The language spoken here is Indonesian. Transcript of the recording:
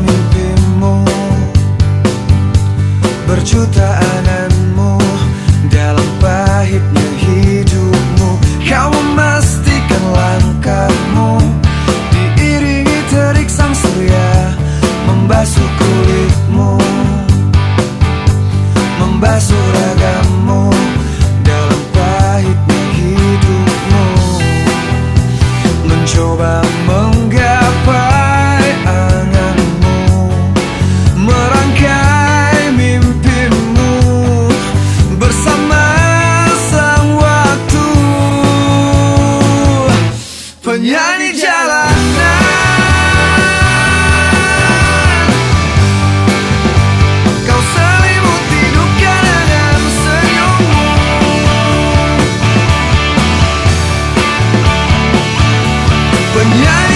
mimpimu Berjuta ananmu Dalam pahitnya hidupmu. Kau memastikan langkahmu Diiringi terik sang surya Membasuh kulitmu Membasuh ragamu. penyanyi jalanan. Kau selimuti hidupnya dengan senyummu. Penyanyi